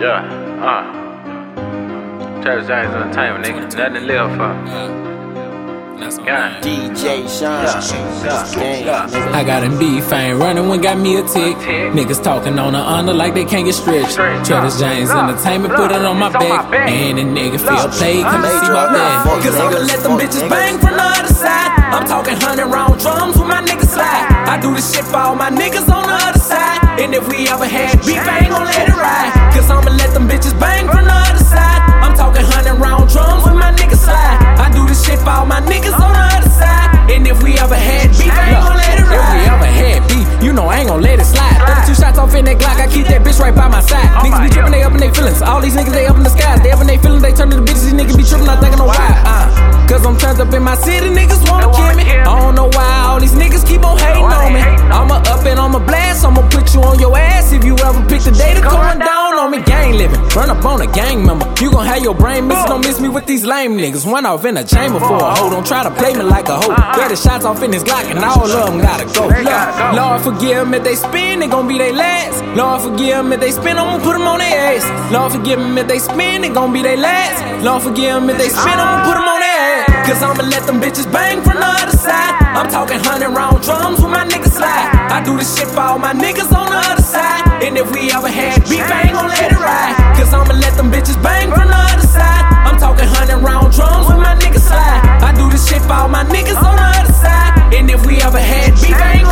Yeah, uh. Travis James Entertainment, nigga. Nothing to live for. Yeah. DJ Sean. Gang, nigga. I got him beef, I ain't running when got me a tick. Niggas talking on the under like they can't get stretched. Travis James Entertainment put it on my back. And a nigga feel played, come and see my bag. Cause I'ma let them bitches bang from the other side. I'm talking hundred round drums with my niggas slide. I do this shit for all my niggas on the other side. And if we ever keep that bitch right by my side. Niggas be trippin', they up in they feelings. All these niggas, they up in the skies. They up in they feelings, they turn to the bitches. These niggas be trippin', I think I know why. Uh, Cause I'm turned up in my city, niggas wanna kill me. I don't know why all these niggas keep on hating on me. I'ma up and I'ma blast, I'ma put you on your ass if you ever pick the day run up on a gang member. You gon' have your brain missing, don't miss me with these lame niggas. One off in a chamber for a hoe, don't try to play me like a hoe. The shots off in his Glock and all of them gotta go. Lord, Lord forgive them if they spin, it gon' be they last. Lord forgive them if they spin, I'ma put them on their ass. Lord forgive them if they spin, it gon' be they last. Lord forgive them if they spin, I'ma put them on their ass. Cause I'ma let them bitches bang from the other side. I'm talking hundred round drums with my niggas slide. I do this shit for all my niggas on gang.